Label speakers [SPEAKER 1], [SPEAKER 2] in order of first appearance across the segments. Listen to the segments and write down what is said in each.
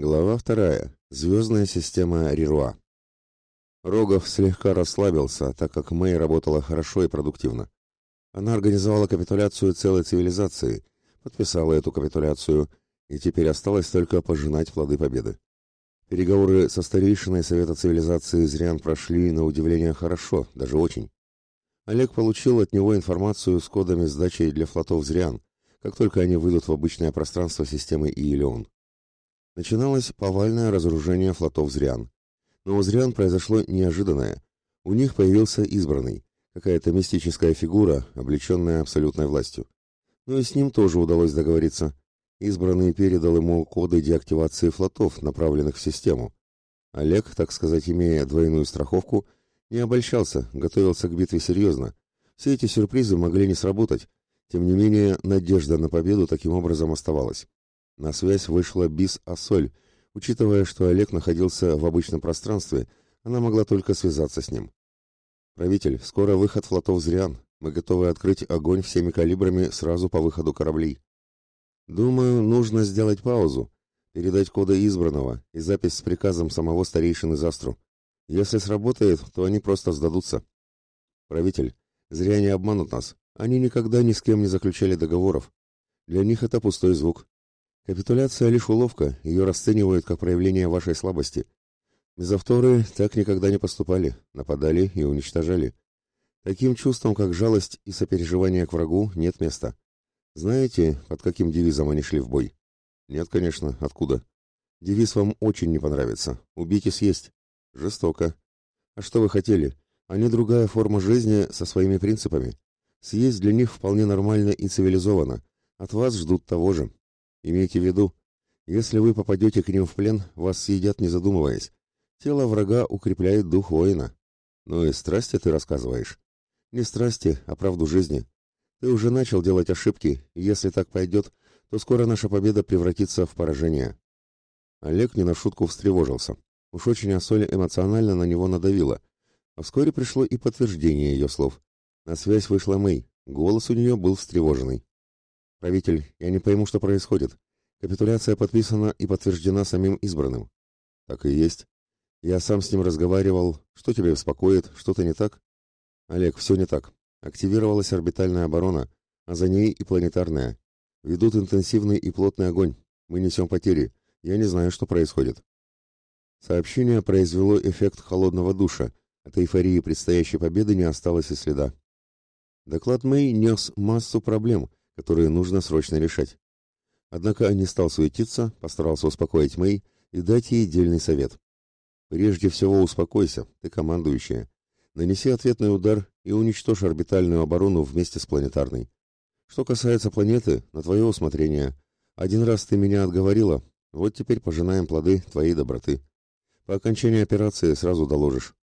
[SPEAKER 1] Глава вторая. Звездная система Рируа. Рогов слегка расслабился, так как Мэй работала хорошо и продуктивно. Она организовала капитуляцию целой цивилизации, подписала эту капитуляцию, и теперь осталось только пожинать плоды победы. Переговоры со старейшиной Совета цивилизации Зриан прошли на удивление хорошо, даже очень. Олег получил от него информацию с кодами сдачи для флотов Зриан, как только они выйдут в обычное пространство системы Иелион. Начиналось повальное разоружение флотов Зриан. Но у Зриан произошло неожиданное. У них появился избранный, какая-то мистическая фигура, облеченная абсолютной властью. Но и с ним тоже удалось договориться. Избранный передал ему коды деактивации флотов, направленных в систему. Олег, так сказать, имея двойную страховку, не обольщался, готовился к битве серьезно. Все эти сюрпризы могли не сработать. Тем не менее, надежда на победу таким образом оставалась. На связь вышла Бис Ассоль. Учитывая, что Олег находился в обычном пространстве, она могла только связаться с ним. «Правитель, скоро выход флотов Зриан. Мы готовы открыть огонь всеми калибрами сразу по выходу кораблей». «Думаю, нужно сделать паузу, передать коды избранного и запись с приказом самого старейшины Застру. Если сработает, то они просто сдадутся». «Правитель, зря не обманут нас. Они никогда ни с кем не заключали договоров. Для них это пустой звук. Капитуляция лишь уловка, ее расценивают как проявление вашей слабости. Мезовторы так никогда не поступали, нападали и уничтожали. Таким чувствам, как жалость и сопереживание к врагу, нет места. Знаете, под каким девизом они шли в бой? Нет, конечно, откуда? Девиз вам очень не понравится. Убить и съесть. Жестоко. А что вы хотели? Они другая форма жизни со своими принципами. Съесть для них вполне нормально и цивилизованно. От вас ждут того же. Имейте в виду, если вы попадете к ним в плен, вас съедят не задумываясь. Тело врага укрепляет дух воина. Ну и страсти ты рассказываешь. Не страсти, а правду жизни. Ты уже начал делать ошибки, и если так пойдет, то скоро наша победа превратится в поражение. Олег не на шутку встревожился. Уж очень Асоль эмоционально на него надавила. А вскоре пришло и подтверждение ее слов. На связь вышла Мэй. Голос у нее был встревоженный. «Правитель, я не пойму, что происходит. Капитуляция подписана и подтверждена самим избранным». «Так и есть. Я сам с ним разговаривал. Что тебя беспокоит? Что-то не так?» «Олег, все не так. Активировалась орбитальная оборона, а за ней и планетарная. Ведут интенсивный и плотный огонь. Мы несем потери. Я не знаю, что происходит». Сообщение произвело эффект холодного душа. От эйфории предстоящей победы не осталось и следа. Доклад Мэй нес массу проблем, которые нужно срочно решать. Однако не стал суетиться, постарался успокоить Мэй и дать ей дельный совет. Прежде всего успокойся, ты командующая. Нанеси ответный удар и уничтожь орбитальную оборону вместе с планетарной. Что касается планеты, на твое усмотрение. Один раз ты меня отговорила, вот теперь пожинаем плоды твоей доброты. По окончании операции сразу доложишь.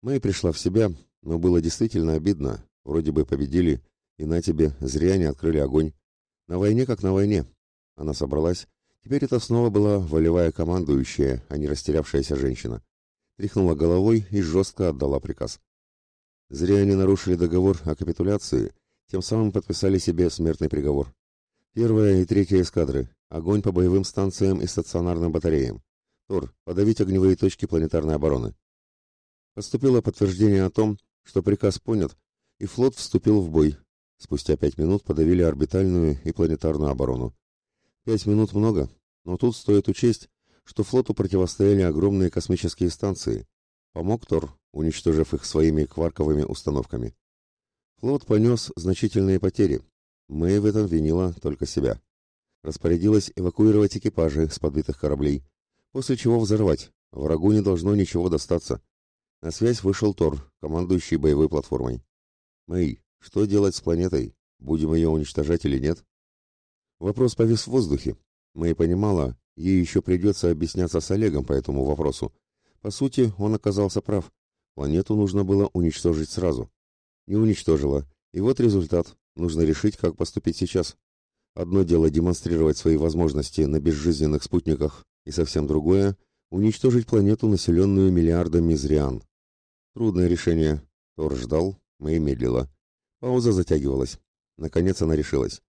[SPEAKER 1] Мэй пришла в себя, но было действительно обидно. Вроде бы победили, и на тебе, зря не открыли огонь. На войне как на войне. Она собралась. Теперь это снова была волевая командующая, а не растерявшаяся женщина. Тряхнула головой и жестко отдала приказ. Зря они нарушили договор о капитуляции, тем самым подписали себе смертный приговор. Первая и третья эскадры. Огонь по боевым станциям и стационарным батареям. Тор, подавить огневые точки планетарной обороны. Поступило подтверждение о том, что приказ понят, и флот вступил в бой, Спустя пять минут подавили орбитальную и планетарную оборону. Пять минут много, но тут стоит учесть, что флоту противостояли огромные космические станции. Помог Тор, уничтожив их своими кварковыми установками. Флот понес значительные потери. Мэй в этом винила только себя. Распорядилась эвакуировать экипажи с подбитых кораблей, после чего взорвать. Врагу не должно ничего достаться. На связь вышел Тор, командующий боевой платформой. «Мэй, что делать с планетой? Будем ее уничтожать или нет? Вопрос повис в воздухе. Мэй понимала, ей еще придется объясняться с Олегом по этому вопросу. По сути, он оказался прав. Планету нужно было уничтожить сразу. Не уничтожила. И вот результат. Нужно решить, как поступить сейчас. Одно дело демонстрировать свои возможности на безжизненных спутниках, и совсем другое — уничтожить планету, населенную миллиардами зриан. Трудное решение. Тор ждал, Мэй медлила. Пауза затягивалась. Наконец она решилась.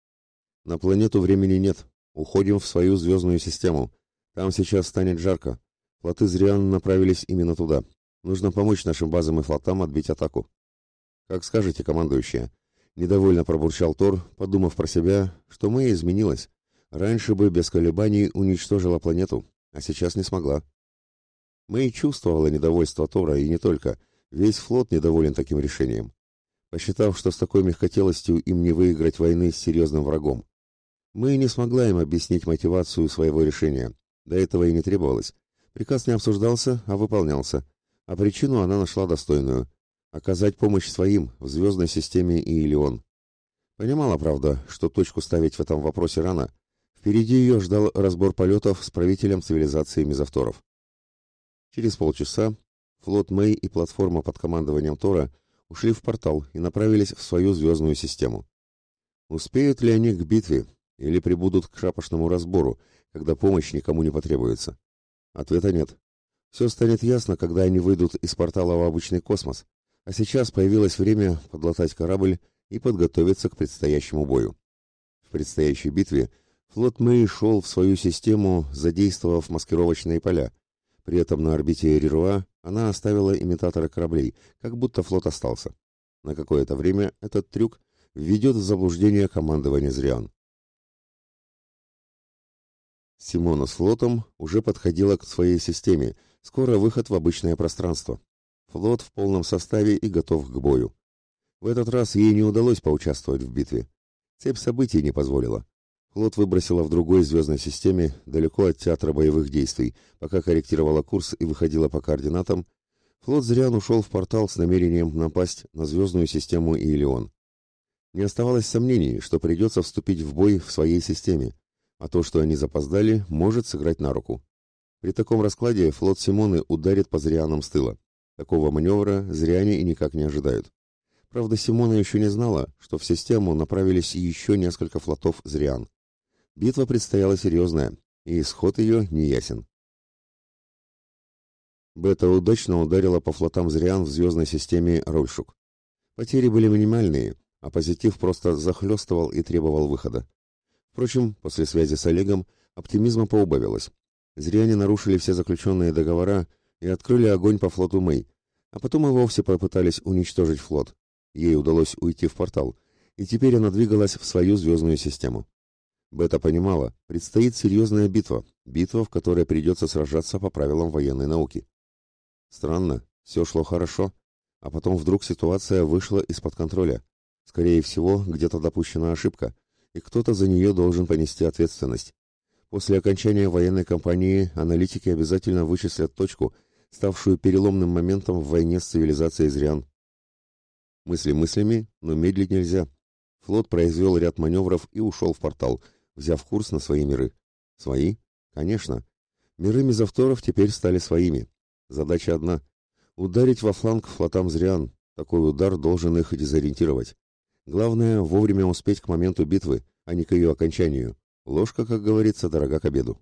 [SPEAKER 1] На планету времени нет. Уходим в свою звездную систему. Там сейчас станет жарко. Флоты Зриан направились именно туда. Нужно помочь нашим базам и флотам отбить атаку. Как скажете, командующая. Недовольно пробурчал Тор, подумав про себя, что Мэй изменилась. Раньше бы без колебаний уничтожила планету, а сейчас не смогла. Мэй чувствовала недовольство Тора, и не только. Весь флот недоволен таким решением. Посчитав, что с такой мягкотелостью им не выиграть войны с серьезным врагом. Мэй не смогла им объяснить мотивацию своего решения. До этого и не требовалось. Приказ не обсуждался, а выполнялся. А причину она нашла достойную – оказать помощь своим в звездной системе Иелион. Понимала, правда, что точку ставить в этом вопросе рано. Впереди ее ждал разбор полетов с правителем цивилизации мезовторов. Через полчаса флот Мэй и платформа под командованием Тора ушли в портал и направились в свою звездную систему. Успеют ли они к битве или прибудут к шапошному разбору, когда помощь никому не потребуется? Ответа нет. Все станет ясно, когда они выйдут из портала в обычный космос, а сейчас появилось время подлатать корабль и подготовиться к предстоящему бою. В предстоящей битве флот Мэй шел в свою систему, задействовав маскировочные поля, при этом на орбите Рируа она оставила имитаторы кораблей, как будто флот остался. На какое-то время этот трюк введет в заблуждение командование Зриан. Симона с флотом уже подходила к своей системе, скоро выход в обычное пространство. Флот в полном составе и готов к бою. В этот раз ей не удалось поучаствовать в битве. Цепь событий не позволила. Флот выбросила в другой звездной системе, далеко от театра боевых действий. Пока корректировала курс и выходила по координатам, флот Зриан ушел в портал с намерением напасть на звездную систему Иелион. Не оставалось сомнений, что придется вступить в бой в своей системе, а то, что они запоздали, может сыграть на руку. При таком раскладе флот Симоны ударит по Зрианам с тыла. Такого маневра Зриане и никак не ожидают. Правда, Симона еще не знала, что в систему направились еще несколько флотов Зриан. Битва предстояла серьезная, и исход ее неясен. Бета удачно ударила по флотам Зриан в звездной системе Рольшук. Потери были минимальные, а позитив просто захлестывал и требовал выхода. Впрочем, после связи с Олегом оптимизма поубавилось. Зриане нарушили все заключенные договора и открыли огонь по флоту Мэй, а потом и вовсе попытались уничтожить флот. Ей удалось уйти в портал, и теперь она двигалась в свою звездную систему. Бета понимала, предстоит серьезная битва, битва, в которой придется сражаться по правилам военной науки. Странно, все шло хорошо, а потом вдруг ситуация вышла из-под контроля. Скорее всего, где-то допущена ошибка, и кто-то за нее должен понести ответственность. После окончания военной кампании аналитики обязательно вычислят точку, ставшую переломным моментом в войне с цивилизацией Зриан. Мысли мыслями, но медлить нельзя. Флот произвел ряд маневров и ушел в портал – взяв курс на свои миры. Свои? Конечно. Миры мезовторов теперь стали своими. Задача одна — ударить во фланг флотам Зриан. Такой удар должен их дезориентировать. Главное — вовремя успеть к моменту битвы, а не к ее окончанию. Ложка, как говорится, дорога к обеду.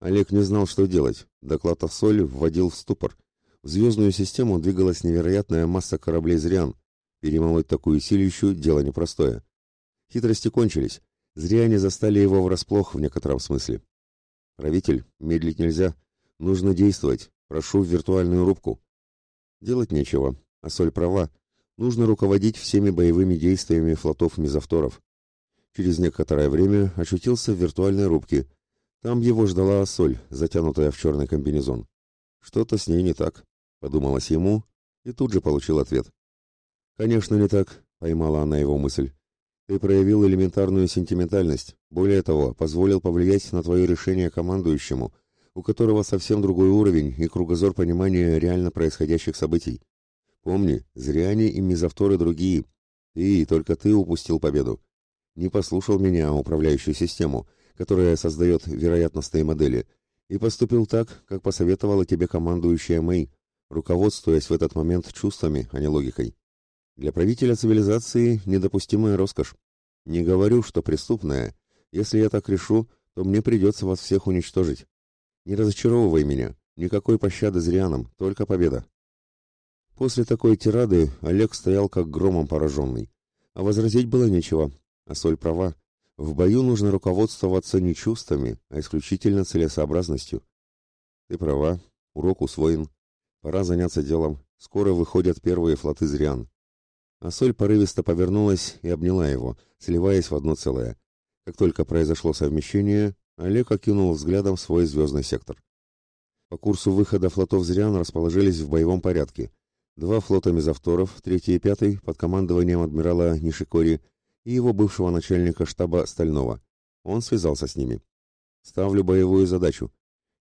[SPEAKER 1] Олег не знал, что делать. Доклад о Соль вводил в ступор. В звездную систему двигалась невероятная масса кораблей Зриан. Перемолоть такую силищу — дело непростое. Хитрости кончились. Зря они застали его врасплох в некотором смысле. Правитель, медлить нельзя. Нужно действовать. Прошу в виртуальную рубку. Делать нечего. А соль права. Нужно руководить всеми боевыми действиями флотов мезовторов. Через некоторое время очутился в виртуальной рубке. Там его ждала соль, затянутая в черный комбинезон. Что-то с ней не так, подумалось ему, и тут же получил ответ. Конечно, не так, поймала она его мысль. Ты проявил элементарную сентиментальность. Более того, позволил повлиять на твое решение командующему, у которого совсем другой уровень и кругозор понимания реально происходящих событий. Помни, зряне и мизавторы другие. Ты и только ты упустил победу. Не послушал меня, управляющую систему, которая создает вероятностные модели, и поступил так, как посоветовала тебе командующая Мэй, руководствуясь в этот момент чувствами, а не логикой. Для правителя цивилизации недопустимая роскошь. Не говорю, что преступная. Если я так решу, то мне придется вас всех уничтожить. Не разочаровывай меня. Никакой пощады зрянам, только победа. После такой тирады Олег стоял как громом пораженный. А возразить было нечего. А соль права. В бою нужно руководствоваться не чувствами, а исключительно целесообразностью. Ты права, урок усвоен. Пора заняться делом. Скоро выходят первые флоты Зриан. А Соль порывисто повернулась и обняла его, сливаясь в одно целое. Как только произошло совмещение, Олег окинул взглядом свой звездный сектор. По курсу выхода флотов Зриан расположились в боевом порядке. Два флота мезовторов, третий и пятый, под командованием адмирала Нишикори и его бывшего начальника штаба Стального. Он связался с ними. «Ставлю боевую задачу.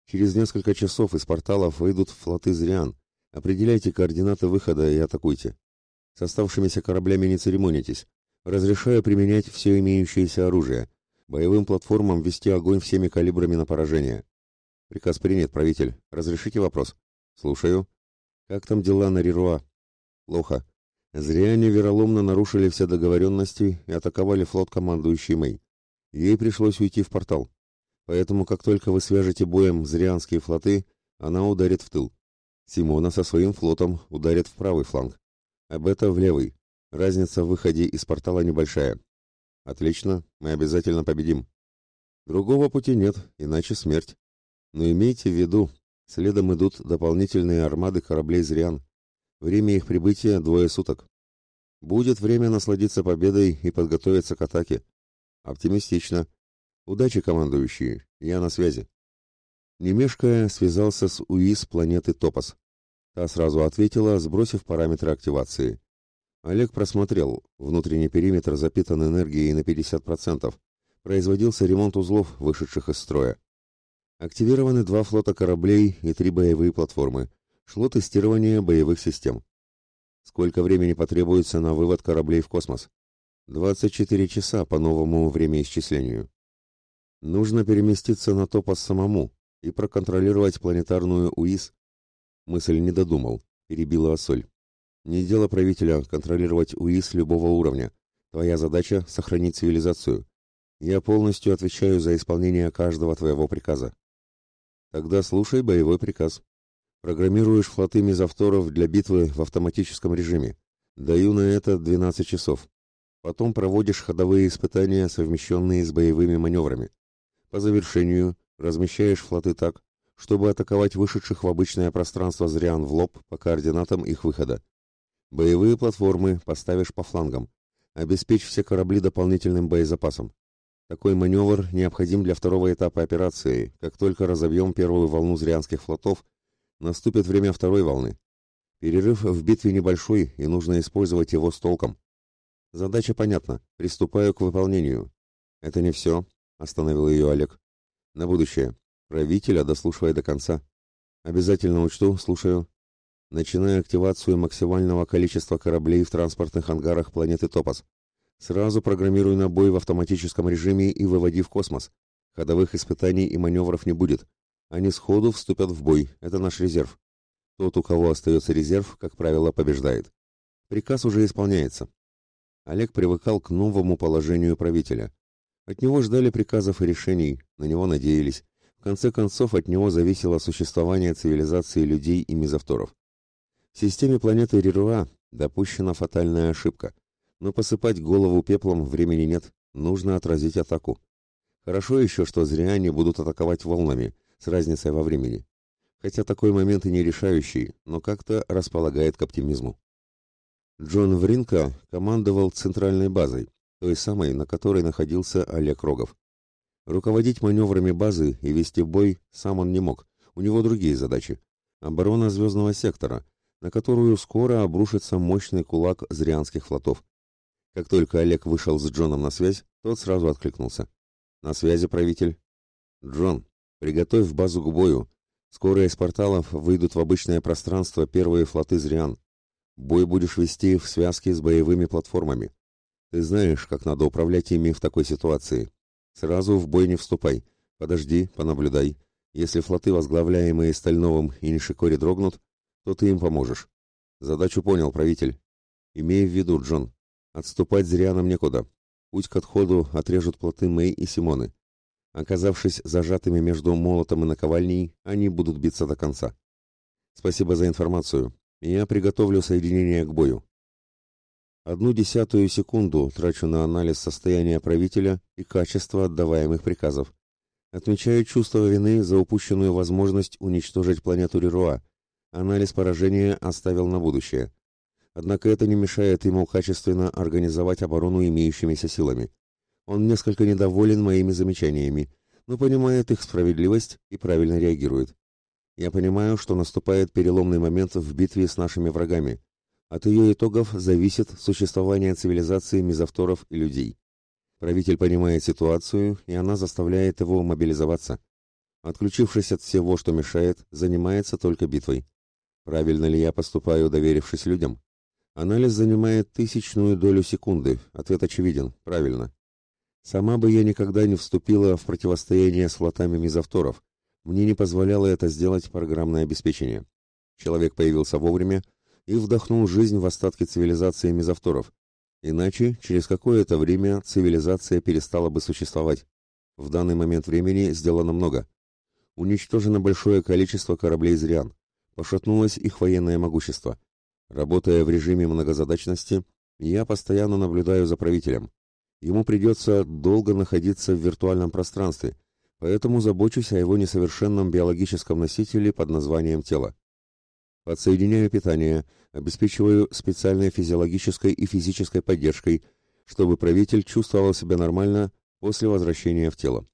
[SPEAKER 1] Через несколько часов из порталов выйдут флоты Зриан. Определяйте координаты выхода и атакуйте. С оставшимися кораблями не церемонитесь. Разрешаю применять все имеющееся оружие. Боевым платформам вести огонь всеми калибрами на поражение. Приказ принят, правитель. Разрешите вопрос? Слушаю. Как там дела на Рируа? Плохо. Зря они вероломно нарушили все договоренности и атаковали флот командующий Мэй. Ей пришлось уйти в портал. Поэтому, как только вы свяжете боем зрианские флоты, она ударит в тыл. Симона со своим флотом ударит в правый фланг. Об это в левый. Разница в выходе из портала небольшая. Отлично, мы обязательно победим. Другого пути нет, иначе смерть. Но имейте в виду, следом идут дополнительные армады кораблей «Зриан». Время их прибытия двое суток. Будет время насладиться победой и подготовиться к атаке. Оптимистично. Удачи, командующие. Я на связи. Немешкая связался с УИС планеты Топос. Та сразу ответила, сбросив параметры активации. Олег просмотрел. Внутренний периметр запитан энергией на 50%. Производился ремонт узлов, вышедших из строя. Активированы два флота кораблей и три боевые платформы. Шло тестирование боевых систем. Сколько времени потребуется на вывод кораблей в космос? 24 часа по новому времяисчислению. Нужно переместиться на Топос самому и проконтролировать планетарную УИС. Мысль не додумал, перебила Ассоль. Не дело правителя контролировать УИС любого уровня. Твоя задача — сохранить цивилизацию. Я полностью отвечаю за исполнение каждого твоего приказа. Тогда слушай боевой приказ. Программируешь флоты мезовторов для битвы в автоматическом режиме. Даю на это 12 часов. Потом проводишь ходовые испытания, совмещенные с боевыми маневрами. По завершению размещаешь флоты так, чтобы атаковать вышедших в обычное пространство зрян в лоб по координатам их выхода. Боевые платформы поставишь по флангам. Обеспечь все корабли дополнительным боезапасом. Такой маневр необходим для второго этапа операции. Как только разобьем первую волну зрянских флотов, наступит время второй волны. Перерыв в битве небольшой, и нужно использовать его с толком. Задача понятна. Приступаю к выполнению. Это не все, остановил ее Олег. На будущее. Правителя дослушивай до конца. Обязательно учту, слушаю начиная активацию максимального количества кораблей в транспортных ангарах планеты Топос. Сразу программируй на бой в автоматическом режиме и выводи в космос. Ходовых испытаний и маневров не будет. Они сходу вступят в бой. Это наш резерв. Тот, у кого остается резерв, как правило, побеждает. Приказ уже исполняется. Олег привыкал к новому положению правителя. От него ждали приказов и решений, на него надеялись. Конце концов, от него зависело существование цивилизации людей и мезовторов. В системе планеты Рируа допущена фатальная ошибка. Но посыпать голову пеплом времени нет, нужно отразить атаку. Хорошо еще, что зря они будут атаковать волнами, с разницей во времени. Хотя такой момент и не решающий, но как-то располагает к оптимизму. Джон Вринка командовал центральной базой, той самой, на которой находился Олег Рогов. Руководить маневрами базы и вести бой сам он не мог, у него другие задачи. Оборона звездного сектора, на которую скоро обрушится мощный кулак зрианских флотов. Как только Олег вышел с Джоном на связь, тот сразу откликнулся. «На связи, правитель». «Джон, приготовь базу к бою. Скоро из порталов выйдут в обычное пространство первые флоты Зриан. Бой будешь вести в связке с боевыми платформами. Ты знаешь, как надо управлять ими в такой ситуации. Сразу в бой не вступай. Подожди, понаблюдай. Если флоты, возглавляемые Стальновым и Нишикори, дрогнут, то ты им поможешь. Задачу понял, правитель. Имей в виду, Джон, отступать зря нам некуда. Путь к отходу отрежут плоты Мэй и Симоны. Оказавшись зажатыми между молотом и наковальней, они будут биться до конца. Спасибо за информацию. Я приготовлю соединение к бою. Одну десятую секунду трачу на анализ состояния правителя и качества отдаваемых приказов. Отмечаю чувство вины за упущенную возможность уничтожить планету Реруа. Анализ поражения оставил на будущее. Однако это не мешает ему качественно организовать оборону имеющимися силами. Он несколько недоволен моими замечаниями, но понимает их справедливость и правильно реагирует. Я понимаю, что наступает переломный момент в битве с нашими врагами. От ее итогов зависит существование цивилизации мезовторов и людей. Правитель понимает ситуацию, и она заставляет его мобилизоваться. Отключившись от всего, что мешает, занимается только битвой. Правильно ли я поступаю, доверившись людям? Анализ занимает тысячную долю секунды. Ответ очевиден. Правильно. Сама бы я никогда не вступила в противостояние с флотами мизавторов. Мне не позволяло это сделать программное обеспечение. Человек появился вовремя и вдохнул жизнь в остатки цивилизации мизавторов, Иначе, через какое-то время цивилизация перестала бы существовать. В данный момент времени сделано много. Уничтожено большое количество кораблей «Зриан». Пошатнулось их военное могущество. Работая в режиме многозадачности, я постоянно наблюдаю за правителем. Ему придется долго находиться в виртуальном пространстве, поэтому забочусь о его несовершенном биологическом носителе под названием тело. Подсоединяю питание, обеспечиваю специальной физиологической и физической поддержкой, чтобы правитель чувствовал себя нормально после возвращения в тело.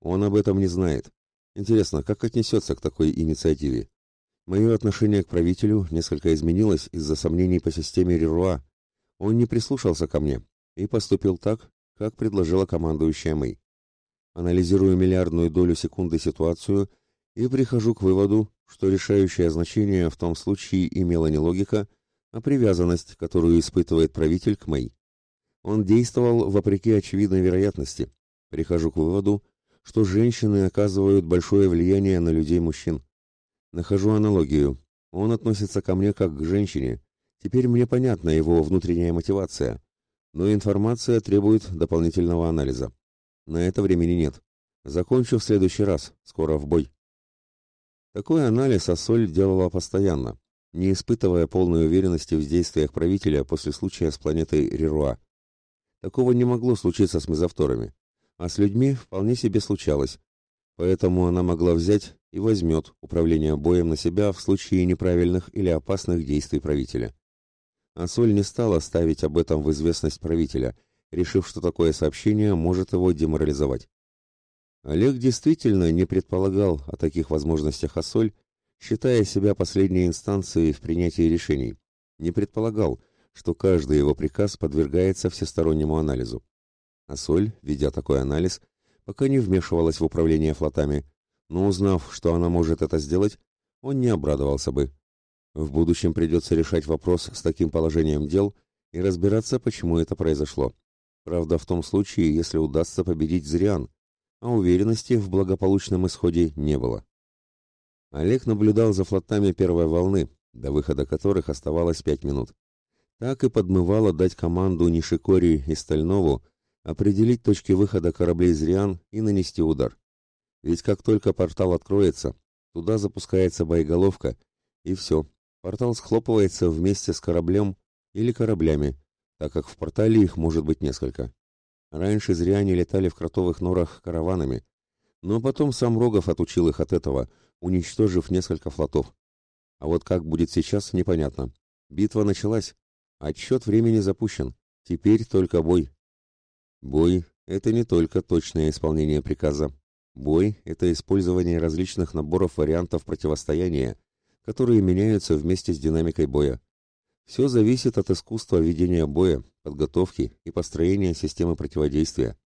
[SPEAKER 1] Он об этом не знает. Интересно, как отнесется к такой инициативе? Мое отношение к правителю несколько изменилось из-за сомнений по системе Реруа. Он не прислушался ко мне и поступил так, как предложила командующая Мэй. Анализирую миллиардную долю секунды ситуацию и прихожу к выводу, что решающее значение в том случае имела не логика, а привязанность, которую испытывает правитель к Мэй. Он действовал вопреки очевидной вероятности. Прихожу к выводу, что женщины оказывают большое влияние на людей-мужчин. Нахожу аналогию. Он относится ко мне как к женщине. Теперь мне понятна его внутренняя мотивация. Но информация требует дополнительного анализа. На это времени нет. Закончу в следующий раз. Скоро в бой. Такой анализ Ассоль делала постоянно, не испытывая полной уверенности в действиях правителя после случая с планетой Рируа. Такого не могло случиться с мезовторами, а с людьми вполне себе случалось, поэтому она могла взять и возьмет управление боем на себя в случае неправильных или опасных действий правителя. Ассоль не стала ставить об этом в известность правителя, решив, что такое сообщение может его деморализовать. Олег действительно не предполагал о таких возможностях Ассоль, считая себя последней инстанцией в принятии решений. Не предполагал, что каждый его приказ подвергается всестороннему анализу. Ассоль, ведя такой анализ, пока не вмешивалась в управление флотами, но узнав, что она может это сделать, он не обрадовался бы. В будущем придется решать вопрос с таким положением дел и разбираться, почему это произошло. Правда, в том случае, если удастся победить Зриан, а уверенности в благополучном исходе не было. Олег наблюдал за флотами первой волны, до выхода которых оставалось пять минут. Так и подмывало дать команду Нишикори и Стальнову определить точки выхода кораблей «Зриан» и нанести удар. Ведь как только портал откроется, туда запускается боеголовка, и все, портал схлопывается вместе с кораблем или кораблями, так как в портале их может быть несколько. Раньше зря они летали в кротовых норах караванами, но потом сам Рогов отучил их от этого, уничтожив несколько флотов. А вот как будет сейчас, непонятно. Битва началась. Отсчет времени запущен. Теперь только бой. Бой — это не только точное исполнение приказа. Бой — это использование различных наборов вариантов противостояния, которые меняются вместе с динамикой боя. Все зависит от искусства ведения боя, подготовки и построения системы противодействия.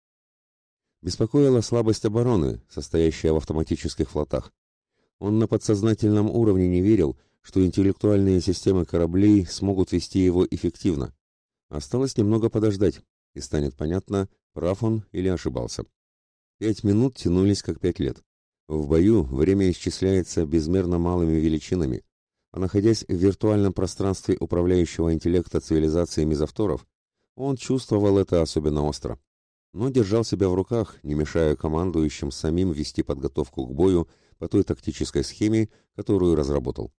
[SPEAKER 1] Беспокоила слабость обороны, состоящая в автоматических флотах. Он на подсознательном уровне не верил, что интеллектуальные системы кораблей смогут вести его эффективно. Осталось немного подождать, и станет понятно, прав он или ошибался. Пять минут тянулись как пять лет. В бою время исчисляется безмерно малыми величинами, а находясь в виртуальном пространстве управляющего интеллекта цивилизации мезовторов, он чувствовал это особенно остро, но держал себя в руках, не мешая командующим самим вести подготовку к бою по той тактической схеме, которую разработал.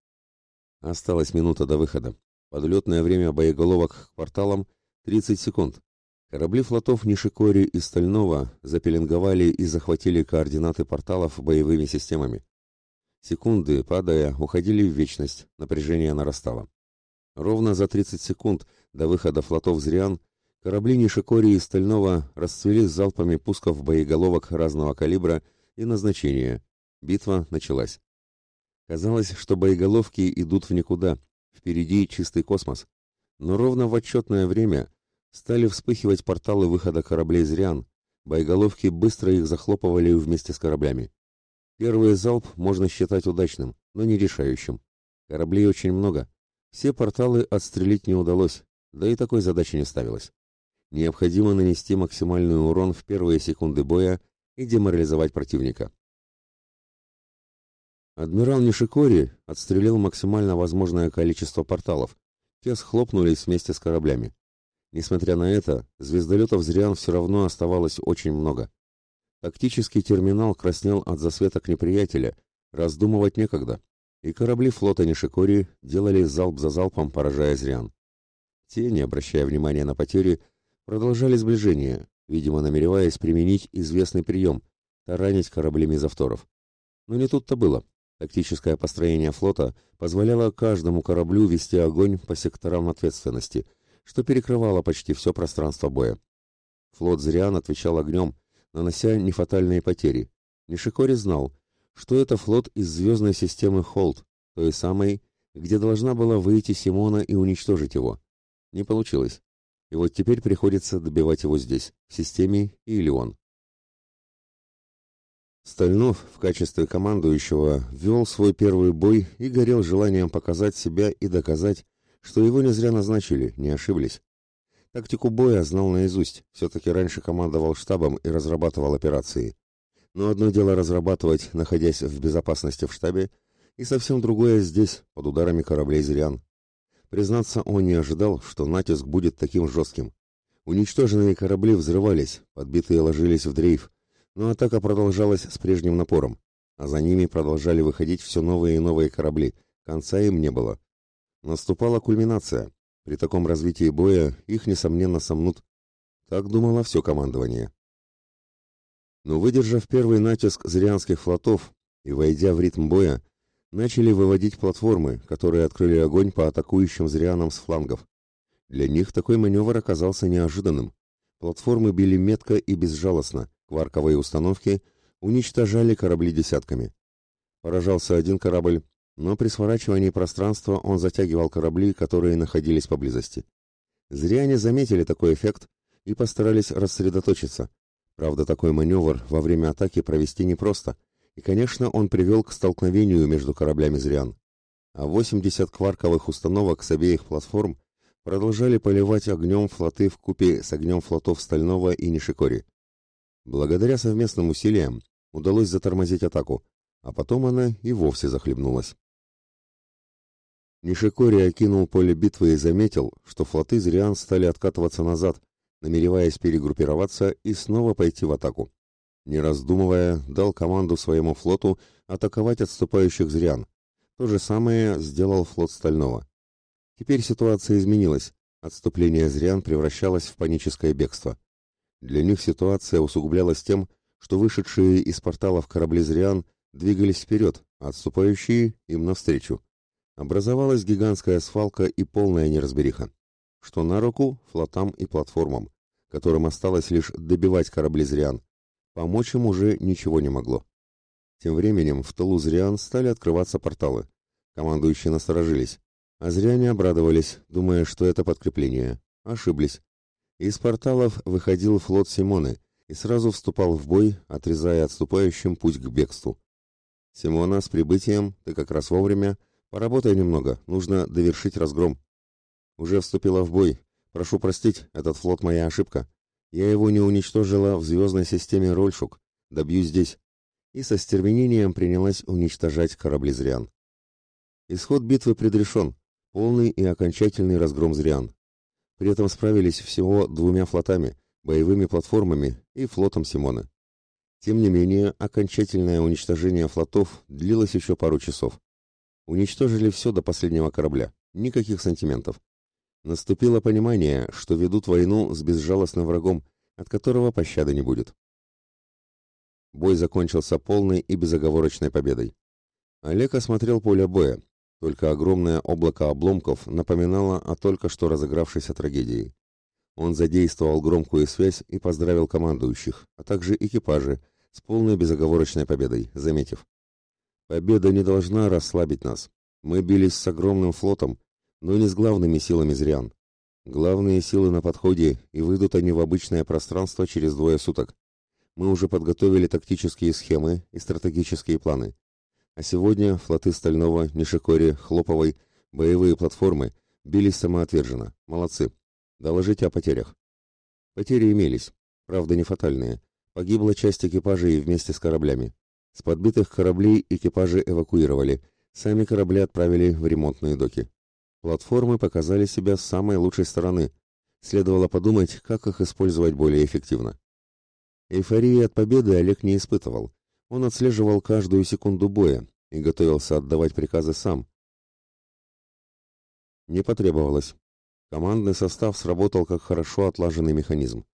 [SPEAKER 1] Осталась минута до выхода. Подлетное время боеголовок к порталам – 30 секунд. Корабли флотов Нишикори и Стального запеленговали и захватили координаты порталов боевыми системами. Секунды, падая, уходили в вечность, напряжение нарастало. Ровно за 30 секунд до выхода флотов Зриан корабли Нишикори и Стального расцвели залпами пусков боеголовок разного калибра и назначения. Битва началась. Казалось, что боеголовки идут в никуда, впереди чистый космос. Но ровно в отчетное время Стали вспыхивать порталы выхода кораблей «Зриан». Боеголовки быстро их захлопывали вместе с кораблями. Первый залп можно считать удачным, но не решающим. Кораблей очень много. Все порталы отстрелить не удалось, да и такой задачи не ставилось. Необходимо нанести максимальный урон в первые секунды боя и деморализовать противника. Адмирал Нишикори отстрелил максимально возможное количество порталов. Те схлопнулись вместе с кораблями. Несмотря на это, звездолетов Зриан все равно оставалось очень много. Тактический терминал краснел от засветок неприятеля, раздумывать некогда, и корабли флота Нишикори делали залп за залпом, поражая Зриан. Те, не обращая внимания на потери, продолжали сближение, видимо, намереваясь применить известный прием – таранить корабли мезовторов. Но не тут-то было. Тактическое построение флота позволяло каждому кораблю вести огонь по секторам ответственности – что перекрывало почти все пространство боя. Флот Зриан отвечал огнем, нанося нефатальные потери. Нишикори знал, что это флот из звездной системы Холд, той самой, где должна была выйти Симона и уничтожить его. Не получилось. И вот теперь приходится добивать его здесь, в системе Илион. Стальнов в качестве командующего вел свой первый бой и горел желанием показать себя и доказать, что его не зря назначили, не ошиблись. Тактику боя знал наизусть, все-таки раньше командовал штабом и разрабатывал операции. Но одно дело разрабатывать, находясь в безопасности в штабе, и совсем другое здесь, под ударами кораблей «Зриан». Признаться, он не ожидал, что натиск будет таким жестким. Уничтоженные корабли взрывались, подбитые ложились в дрейф, но атака продолжалась с прежним напором, а за ними продолжали выходить все новые и новые корабли, конца им не было. Наступала кульминация. При таком развитии боя их, несомненно, сомнут. Так думало все командование. Но выдержав первый натиск зрианских флотов и войдя в ритм боя, начали выводить платформы, которые открыли огонь по атакующим зрианам с флангов. Для них такой маневр оказался неожиданным. Платформы били метко и безжалостно, кварковые установки уничтожали корабли десятками. Поражался один корабль, но при сворачивании пространства он затягивал корабли, которые находились поблизости. Зря они заметили такой эффект и постарались рассредоточиться. Правда, такой маневр во время атаки провести непросто, и, конечно, он привел к столкновению между кораблями «Зриан». А 80 кварковых установок с обеих платформ продолжали поливать огнем флоты в купе с огнем флотов Стального и Нишикори. Благодаря совместным усилиям удалось затормозить атаку, а потом она и вовсе захлебнулась. Нишикори окинул поле битвы и заметил, что флоты Зриан стали откатываться назад, намереваясь перегруппироваться и снова пойти в атаку. Не раздумывая, дал команду своему флоту атаковать отступающих Зриан. То же самое сделал флот Стального. Теперь ситуация изменилась. Отступление Зриан превращалось в паническое бегство. Для них ситуация усугублялась тем, что вышедшие из порталов корабли Зриан двигались вперед, а отступающие им навстречу образовалась гигантская свалка и полная неразбериха, что на руку флотам и платформам, которым осталось лишь добивать корабли Зриан. Помочь им уже ничего не могло. Тем временем в тылу Зриан стали открываться порталы. Командующие насторожились, а Зриане обрадовались, думая, что это подкрепление. Ошиблись. Из порталов выходил флот Симоны и сразу вступал в бой, отрезая отступающим путь к бегству. Симона, с прибытием, ты как раз вовремя, Поработай немного, нужно довершить разгром. Уже вступила в бой. Прошу простить, этот флот моя ошибка. Я его не уничтожила в звездной системе Рольшук. Добью здесь. И со стервенением принялась уничтожать корабли Зриан. Исход битвы предрешен. Полный и окончательный разгром Зриан. При этом справились всего двумя флотами, боевыми платформами и флотом Симоны. Тем не менее, окончательное уничтожение флотов длилось еще пару часов. Уничтожили все до последнего корабля. Никаких сантиментов. Наступило понимание, что ведут войну с безжалостным врагом, от которого пощады не будет. Бой закончился полной и безоговорочной победой. Олег осмотрел поле боя, только огромное облако обломков напоминало о только что разыгравшейся трагедии. Он задействовал громкую связь и поздравил командующих, а также экипажи, с полной безоговорочной победой, заметив. Победа не должна расслабить нас. Мы бились с огромным флотом, но не с главными силами зрян. Главные силы на подходе, и выйдут они в обычное пространство через двое суток. Мы уже подготовили тактические схемы и стратегические планы. А сегодня флоты Стального, Нишикори, Хлоповой, боевые платформы бились самоотверженно. Молодцы. Доложите о потерях. Потери имелись, правда не фатальные. Погибла часть экипажей вместе с кораблями. С подбитых кораблей экипажи эвакуировали, сами корабли отправили в ремонтные доки. Платформы показали себя с самой лучшей стороны. Следовало подумать, как их использовать более эффективно. Эйфории от победы Олег не испытывал. Он отслеживал каждую секунду боя и готовился отдавать приказы сам. Не потребовалось. Командный состав сработал как хорошо отлаженный механизм.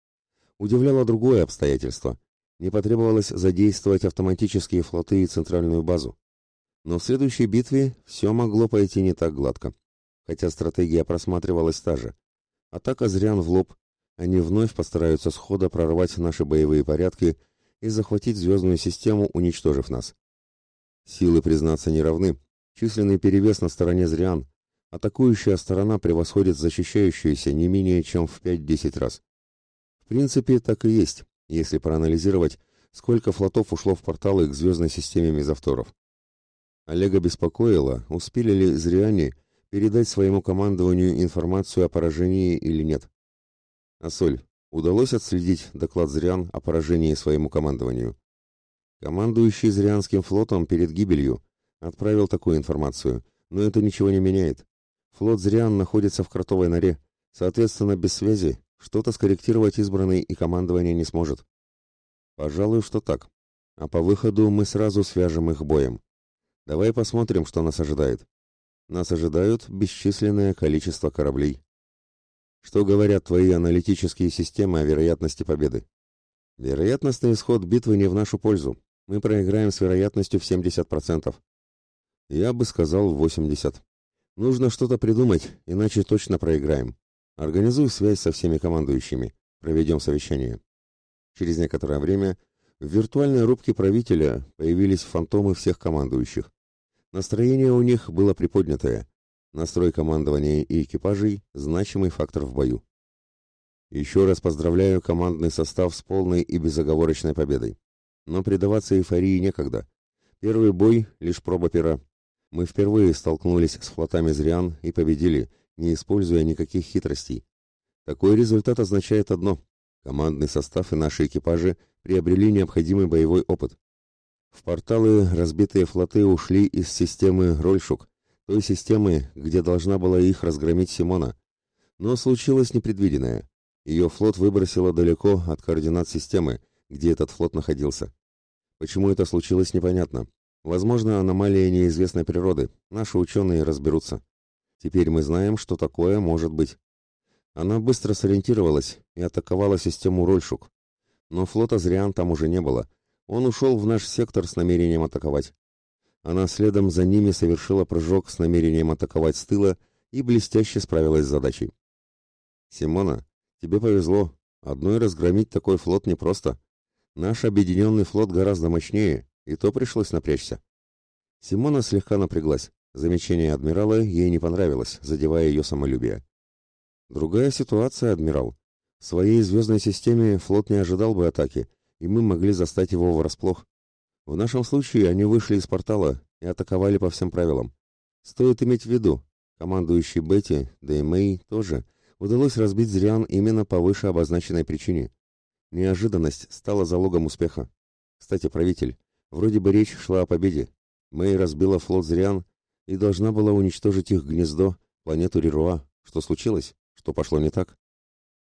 [SPEAKER 1] Удивляло другое обстоятельство. Не потребовалось задействовать автоматические флоты и центральную базу. Но в следующей битве все могло пойти не так гладко. Хотя стратегия просматривалась та же. Атака зрян в лоб. Они вновь постараются схода прорвать наши боевые порядки и захватить звездную систему, уничтожив нас. Силы, признаться, не равны. Численный перевес на стороне зрян. Атакующая сторона превосходит защищающуюся не менее чем в 5-10 раз. В принципе, так и есть, если проанализировать, сколько флотов ушло в порталы к звездной системе мезовторов. Олега беспокоило, успели ли зряне передать своему командованию информацию о поражении или нет. Асоль, удалось отследить доклад Зриан о поражении своему командованию. Командующий Зрианским флотом перед гибелью отправил такую информацию, но это ничего не меняет. Флот Зриан находится в кротовой норе, соответственно, без связи что-то скорректировать избранный и командование не сможет. Пожалуй, что так. А по выходу мы сразу свяжем их боем. Давай посмотрим, что нас ожидает. Нас ожидают бесчисленное количество кораблей. Что говорят твои аналитические системы о вероятности победы? Вероятностный исход битвы не в нашу пользу. Мы проиграем с вероятностью в 70%. Я бы сказал 80. Нужно что-то придумать, иначе точно проиграем. Организуй связь со всеми командующими. Проведем совещание. Через некоторое время в виртуальной рубке правителя появились фантомы всех командующих. Настроение у них было приподнятое. Настрой командования и экипажей – значимый фактор в бою. Еще раз поздравляю командный состав с полной и безоговорочной победой. Но предаваться эйфории некогда. Первый бой – лишь проба пера. Мы впервые столкнулись с флотами Зриан и победили – не используя никаких хитростей. Такой результат означает одно – командный состав и наши экипажи приобрели необходимый боевой опыт. В порталы разбитые флоты ушли из системы Рольшук, той системы, где должна была их разгромить Симона. Но случилось непредвиденное. Ее флот выбросило далеко от координат системы, где этот флот находился. Почему это случилось, непонятно. Возможно, аномалия неизвестной природы. Наши ученые разберутся. Теперь мы знаем, что такое может быть. Она быстро сориентировалась и атаковала систему Рольшук. Но флота Зриан там уже не было. Он ушел в наш сектор с намерением атаковать. Она следом за ними совершила прыжок с намерением атаковать с тыла и блестяще справилась с задачей. «Симона, тебе повезло. Одной разгромить такой флот непросто. Наш объединенный флот гораздо мощнее, и то пришлось напрячься». Симона слегка напряглась. Замечание адмирала ей не понравилось, задевая ее самолюбие. Другая ситуация, адмирал. В своей звездной системе флот не ожидал бы атаки, и мы могли застать его врасплох. В нашем случае они вышли из портала и атаковали по всем правилам. Стоит иметь в виду, командующий Бетти, да и Мэй тоже, удалось разбить Зриан именно по выше обозначенной причине. Неожиданность стала залогом успеха. Кстати, правитель, вроде бы речь шла о победе. Мэй разбила флот Зриан и должна была уничтожить их гнездо, планету Рируа. Что случилось? Что пошло не так?